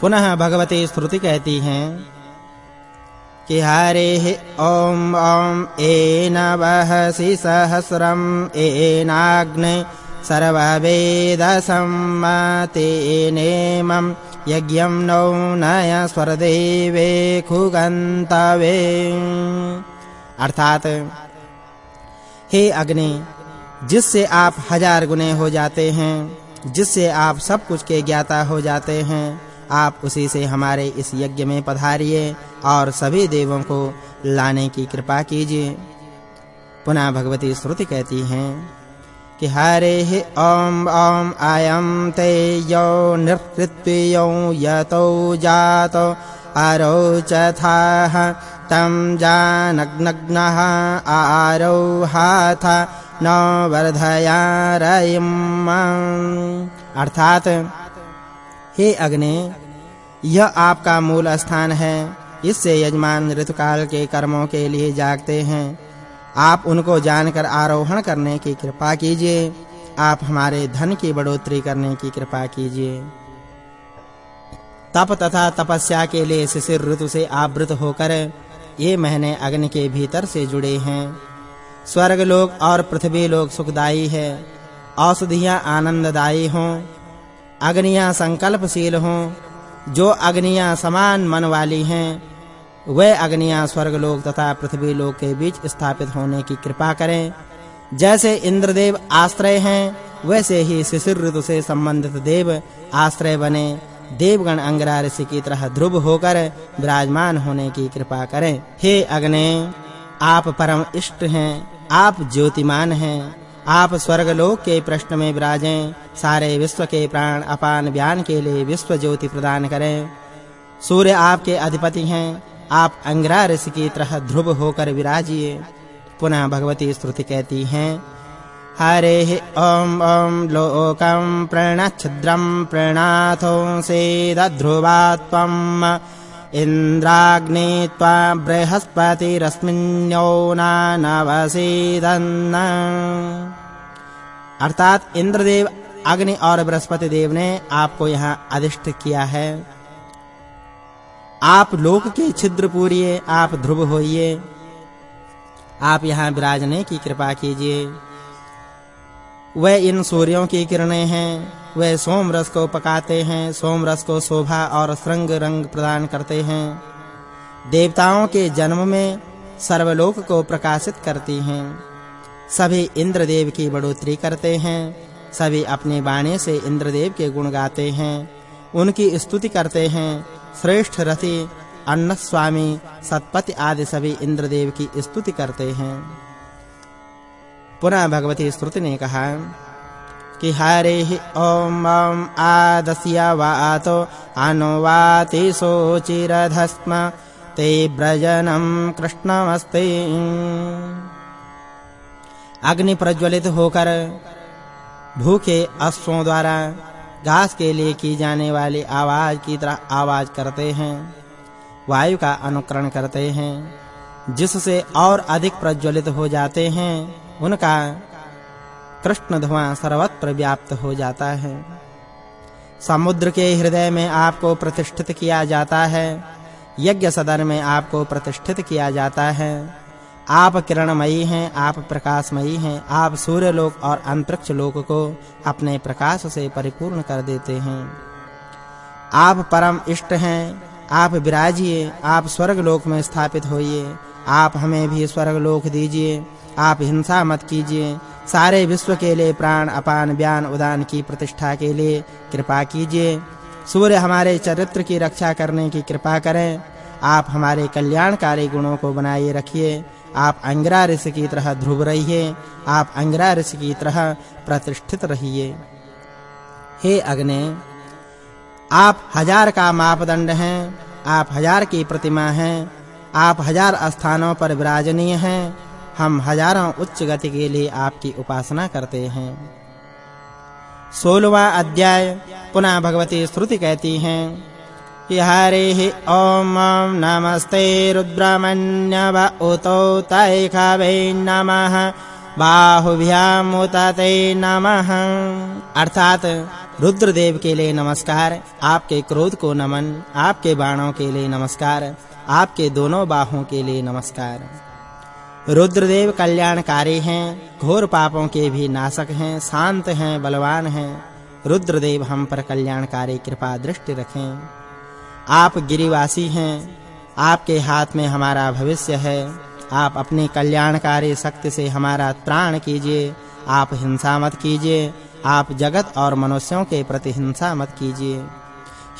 पुनः भगवती श्रुति कहती हैं, कि हरे ओम ओम एन वहसि सहस्रम एनाग्ने सर्ववेद सम्मतेनेमं यज्ञं नौ नय स्वरदेवे खुगन्तवे। अर्थात, हे अग्नि, जिससे आप हज़ार गुने हो जाते हैं, जिससे आप सब कुछ के ज्ञाता हो जाते हैं आप उसी से हमारे इस यज्ञ में पधारिए और सभी देवों को लाने की कृपा कीजिए। पुनः भगवती श्रुति कहती हैं कि हरे ओम ओम आयम ते यो निकृत्यो यतो जातो आरोचथाः तं जानग्नग्नः आरोहाथ न वर्धयारयम्। अर्थात हे अग्नि, यह आपका मूल स्थान है। इससे यजमान ऋतुकाल के कर्मों के लिए जागते हैं। आप उनको जानकर आरोहण करने की कृपा कीजिए। आप हमारे धन की बढ़ोतरी करने की कृपा कीजिए। तप तथा तपस्या के लिए शिशिर ऋतु से आवृत होकर ये महीने अग्नि के भीतर से जुड़े हैं। स्वर्ग लोक और पृथ्वी लोक सुखदाई है। औषधियाँ आनंददायी हों। अग्नियाँ संकल्पशील हों। जो अग्नियाँ समान मन वाली हैं, वे अग्नियाँ स्वर्ग लोक तथा पृथ्वी लोक के बीच स्थापित होने की कृपा करें। जैसे इंद्रदेव आश्रय हैं, वैसे ही शिशिर ऋतु से संबंधित देव आश्रय बने। देवगण अंगरा ऋषि की तरह ध्रुव होकर विराजमान होने की कृपा करें। हे अग्नि, आप परम इष्ट हैं, आप ज्योतिमान हैं। आप स्वर्गलोक के प्रश्न में विराजें, सारे विश्व के प्राण अपान व्यान के लिए विश्व ज्योति प्रदान करें। सूर्य आपके अधिपति हैं, आप अंगरा ऋषि की तरह ध्रुव होकर विराजिए। पुनः भगवती स्तुति कहती हैं, हरे ओम ॐ लोकं प्रणच्छद्रं प्रणाथो सेदध्रुवा त्वम् इन्द्राग्ने त्वा बृहस्पतिरस्मिन्यो नानवसीदन्न। अर्थात इंद्रदेव अग्नि और बृहस्पति देव ने आपको यहाँ अधिष्ठ किया है। आप लोक के छिद्र पूरिए आप ध्रुव होइए आप यहाँ विराजने की कृपा कीजिए। वह इन सूर्यों की किरणें हैं। वह सोम रस को पकाते हैं, सोम रस को शोभा और श्रृंग रंग प्रदान करते हैं। देवताओं के जन्म में सर्वलोक को प्रकाशित करती हैं। सभी इंद्रदेव की बढ़ोतरी करते हैं, सभी अपने बाणे से इंद्रदेव के गुण गाते हैं, उनकी स्तुति करते हैं। श्रेष्ठ रथी अन्न स्वामी सतपति आदि सभी इंद्रदेव की स्तुति करते हैं। पुनः भगवती श्रुति ने कहा कि हरे ओम आदस्य वातो अनुवाति सोचिरधस्म ते ब्रजनम कृष्णमस्ते। अग्नि प्रज्वलित होकर भूखे अश्वों द्वारा घास के लिए की जाने वाली आवाज़ की तरह आवाज़ करते हैं, वायु का अनुकरण करते हैं, जिससे और अधिक प्रज्वलित हो जाते हैं, उनका कृष्ण धुआँ सर्वत्र व्याप्त हो जाता है। समुद्र के हृदय में आपको प्रतिष्ठित किया जाता है। यज्ञ सदन में आपको प्रतिष्ठित किया जाता है। आप किरणमयी हैं, आप प्रकाशमयी हैं, आप सूर्य लोक और अंतरिक्ष लोक को अपने प्रकाश से परिपूर्ण कर देते हैं। आप परम इष्ट हैं, आप विराजिए, आप स्वर्ग लोक में स्थापित होइए। आप हमें भी स्वर्ग लोक दीजिए, आप हिंसा मत कीजिए सारे विश्व के लिए प्राण अपान व्यान उदान की प्रतिष्ठा के लिए कृपा कीजिए। सूर्य हमारे चरित्र की रक्षा करने की कृपा करें। आप हमारे कल्याणकारी गुणों को बनाए रखिए। आप अंगरा ऋषि की तरह ध्रुव रहिए। आप अंगरा ऋषि की तरह प्रतिष्ठित रहिए। हे अग्नि, आप हज़ार का मापदंड हैं। आप हज़ार की प्रतिमा हैं। आप हज़ार स्थानों पर विराजनीय हैं। हम हज़ारों उच्च गति के लिए आपकी उपासना करते हैं। 16वां अध्याय, पुनः भगवती श्रुति कहती हैं, कि हरे ओम नमस्ते रुद्रमन्यव उतो तैखावे नमः बाहुभ्याम उतते नमः। अर्थात रुद्रदेव के लिए नमस्कार, आपके क्रोध को नमन, आपके बाणों के लिए नमस्कार, आपके दोनों बाहों के लिए नमस्कार। रुद्रदेव कल्याणकारी हैं, घोर पापों के भी नाशक हैं, शांत हैं, बलवान हैं। रुद्रदेव हम पर कल्याणकारी कृपा दृष्टि रखें। आप गिरिवासी हैं, आपके हाथ में हमारा भविष्य है। आप अपनी कल्याणकारी शक्ति से हमारा त्राण कीजिए। आप हिंसा मत कीजिए। आप जगत और मनुष्यों के प्रति हिंसा मत कीजिए।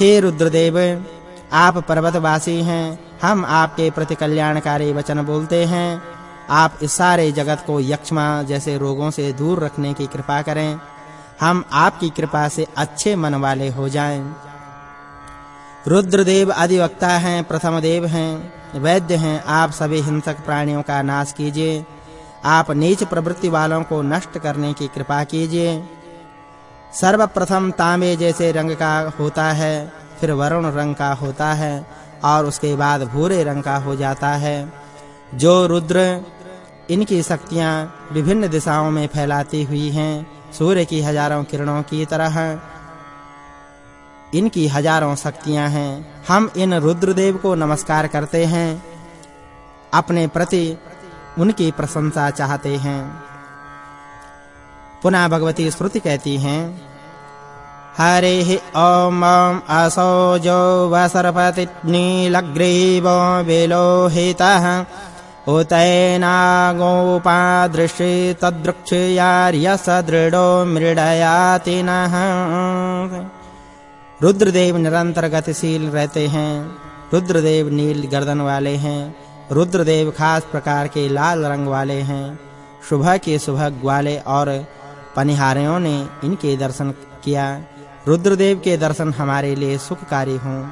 हे रुद्रदेव, आप पर्वतवासी हैं। हम आपके प्रति कल्याणकारी वचन बोलते हैं। आप इस सारे जगत को यक्षमा जैसे रोगों से दूर रखने की कृपा करें। हम आपकी कृपा से अच्छे मन वाले हो जाएँ। रुद्रदेव अधिवक्ता हैं, प्रथम देव हैं, वैद्य हैं, आप सभी हिंसक प्राणियों का नाश कीजिए। आप नीच प्रवृत्ति वालों को नष्ट करने की कृपा कीजिए। सर्वप्रथम तांबे जैसे रंग का होता है, फिर वरुण रंग का होता है, और उसके बाद भूरे रंग का हो जाता है। जो रुद्र इनकी शक्तियाँ विभिन्न दिशाओं में फैलाती हुई हैं, सूर्य की हज़ारों किरणों की तरह। इनकी हज़ारों शक्तियाँ हैं। हम इन रुद्रदेव को नमस्कार करते हैं। अपने प्रति उनकी प्रशंसा चाहते हैं। पुनः भगवती श्रुति कहती हैं, हरे ओम असौ जो वसर्पति नीलग्रीवो विलोहितः उतैनागोपादृशे तद्वृक्षयार्यसदृढो मृडयाति रुद्रदेव निरंतर गतिशील रहते हैं, रुद्रदेव नील गर्दन वाले हैं, रुद्रदेव खास प्रकार के लाल रंग वाले हैं, सुबह के सुबह ग्वाले और पनिहारियों ने इनके दर्शन किया। रुद्रदेव के दर्शन हमारे लिए सुखकारी हों।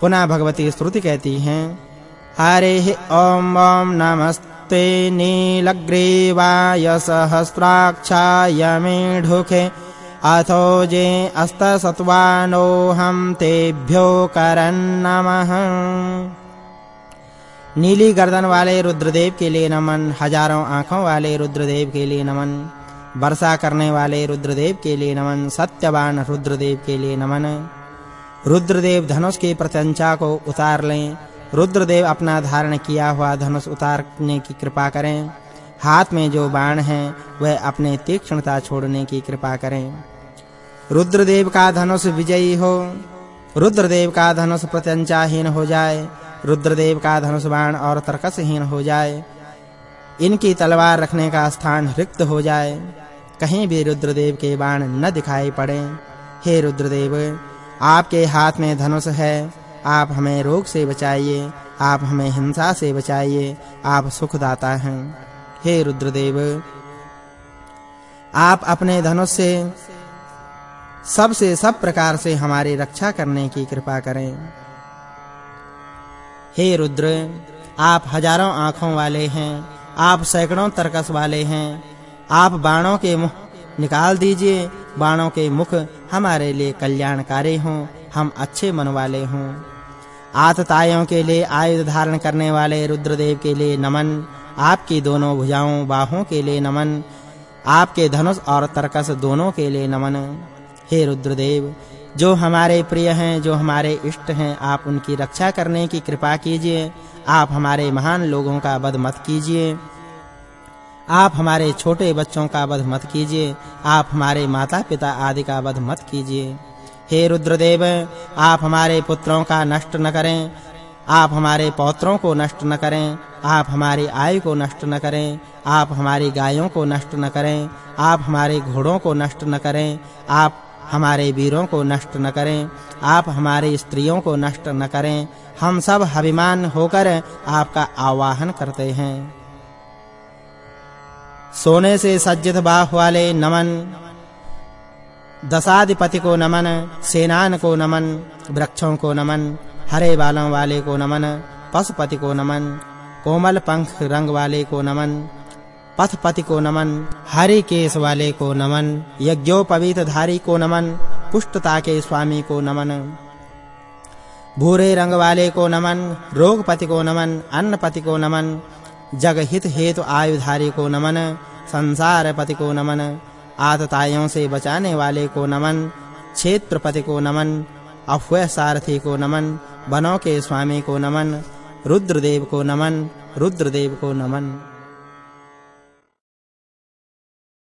पुनः भगवती स्तुति कहती हैं हरे ॐ ॐ नमस्ते नीलग्रीवाय सहस्राक्षाय मेढुखे अथो जे अस्तसत्वानो हम तेभ्यो करन् नमः। नीली गर्दन वाले रुद्रदेव के लिए नमन, हज़ारों आँखों वाले रुद्रदेव के लिए नमन, वर्षा करने वाले रुद्रदेव के लिए नमन, सत्यवान रुद्रदेव के लिए नमन। रुद्रदेव धनुष की प्रत्यंचा को उतार लें रुद्रदेव अपना धारण किया हुआ धनुष उतारने की कृपा करें। हाथ में जो बाण है, वह अपने तीक्ष्णता छोड़ने की कृपा करें। रुद्रदेव का धनुष विजयी हो। रुद्रदेव का धनुष प्रत्यंचाहीन हो जाए। रुद्रदेव का धनुष बाण और तर्कसहीन हो जाए। इनकी तलवार रखने का स्थान रिक्त हो जाए। कहीं भी रुद्रदेव के बाण न दिखाई पड़े। हे रुद्रदेव, आपके हाथ में धनुष है। आप हमें रोग से बचाइए, आप हमें हिंसा से बचाइए, आप सुख दाता हैं। हे रुद्रदेव, आप अपने धनुष से सबसे सब प्रकार से हमारी रक्षा करने की कृपा करें। हे रुद्र, आप हज़ारों आँखों वाले हैं, आप सैकड़ों तरकस वाले हैं। आप बाणों के मुख निकाल दीजिए, बाणों के मुख हमारे लिए कल्याणकारी हों, हम अच्छे मन वाले हों। आततायों के लिए आयुध धारण करने वाले रुद्रदेव के लिए नमन, आपकी दोनों भुजाओं बाहों के लिए नमन, आपके धनुष और तरकस दोनों के लिए नमन। हे रुद्रदेव, जो हमारे प्रिय हैं, जो हमारे इष्ट हैं, आप उनकी रक्षा करने की कृपा कीजिए। आप हमारे महान लोगों का वध मत कीजिए। आप हमारे छोटे बच्चों का वध मत कीजिए। आप हमारे माता-पिता आदि का वध मत कीजिए। हे रुद्रदेव, आप हमारे पुत्रों का नष्ट न करें। आप हमारे पौत्रों को नष्ट न करें। आप हमारी आयु को नष्ट न करें। आप हमारी गायों को नष्ट न करें। आप हमारे घोड़ों को नष्ट न करें। आप हमारे वीरों को नष्ट न करें। आप हमारी स्त्रियों को नष्ट न करें। हम सब अभिमान होकर आपका आवाहन करते हैं। सोने से सज्जित बाह वाले नमन। दशाधिपति को नमन सेनान को नमन वृक्षों को नमन हरे बालों वाले को नमन पशुपति को नमन कोमल पंख रंग वाले को नमन पथपति को नमन हरि केश वाले को नमन यज्ञोपवीत धारी को नमन पुष्टता के स्वामी को नमन भूरे रंग वाले को नमन रोगपति को नमन अन्नपति को नमन जगहित हेतु आयुधारी को नमन संसार पति को नमन आतताइयों से बचाने वाले को नमन, क्षेत्रपति को नमन अफवह सारथी को नमन वनों के स्वामी को नमन, रुद्रदेव को नमन, रुद्रदेव को नमन।